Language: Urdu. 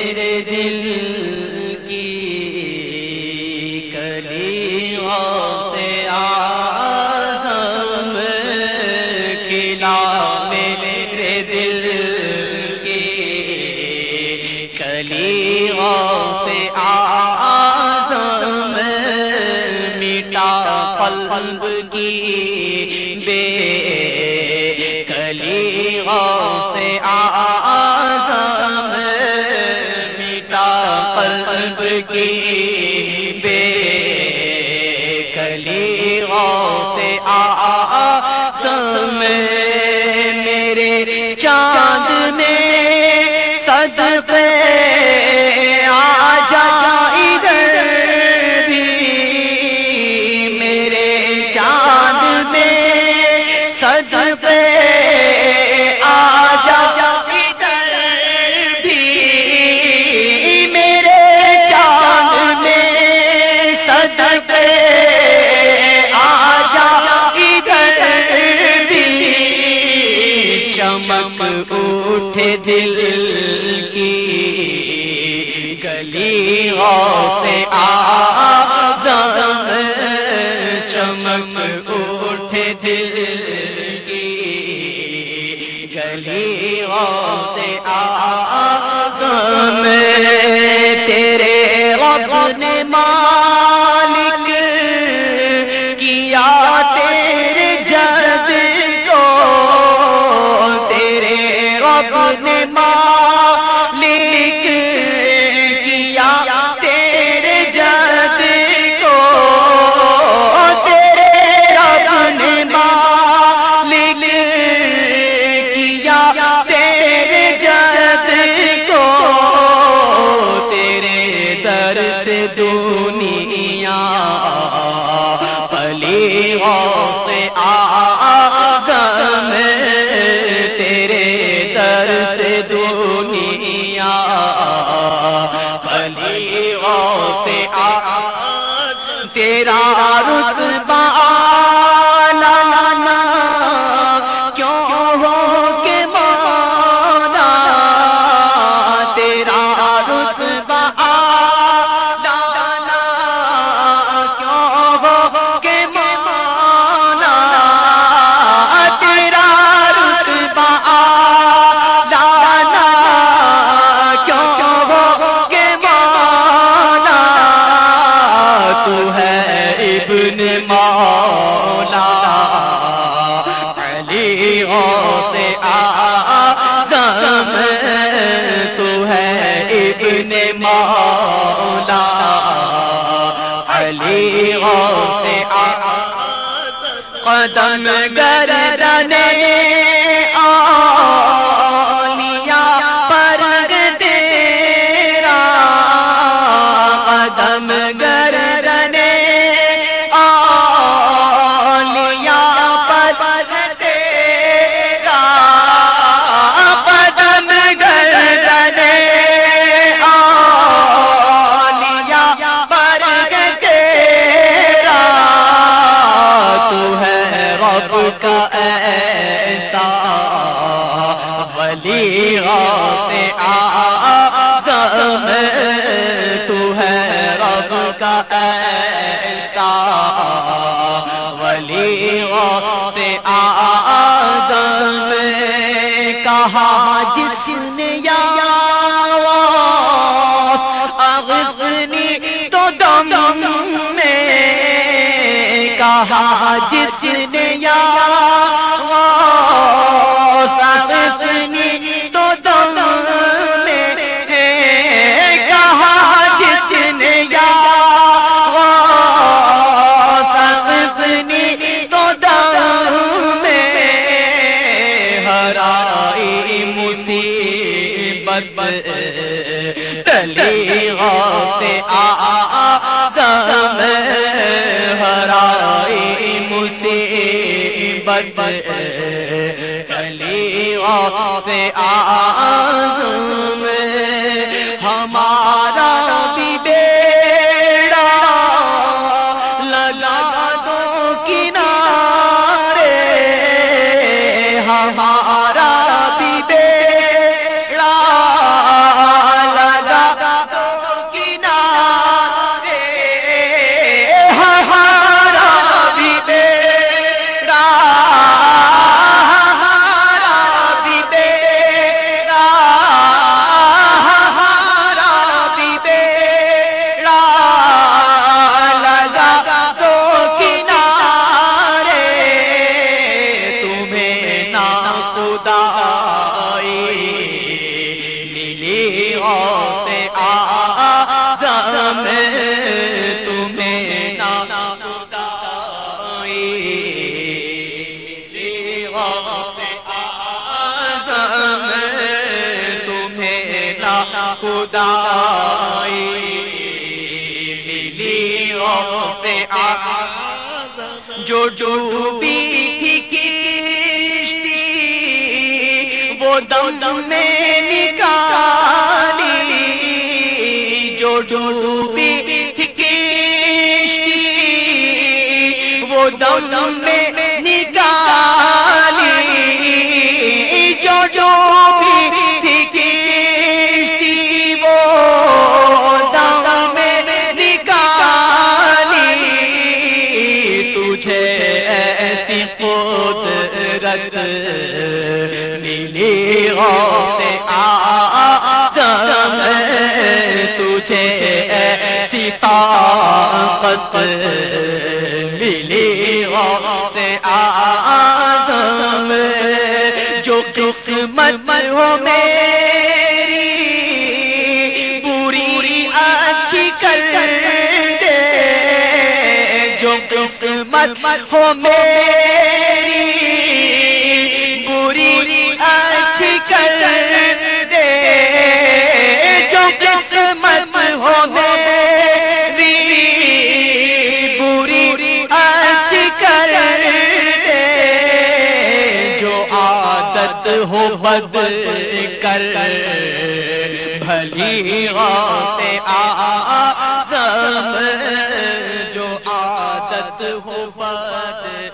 میرے دل کی کلیوں سے آزم میرے دل کی کلیوں سے آ بعد میں چمک اٹھے دل کی گلی سے آ چمک اٹھے دل کی گلی سے آ سے آگم در سے دنیا۔ بلیوں آ تیرا رتبہ قدم گردنے ایسا ولی آدم کہا جس مصیبت تلی غوث آدم ہرائی مصیبت تلی غوث آدم خدائی ملی جو جو بھی وہ دم دم میں نکالی، جو جو بھی وہ دم دم میں نکالی۔ طاقت ملی آدم جو قسمت ہو میری، پوری اچھی کر دے، جو قسمت ہو میری، پوری اچھی کر دے۔ ہو بد کر بھلی آدم جو عادت ہو بد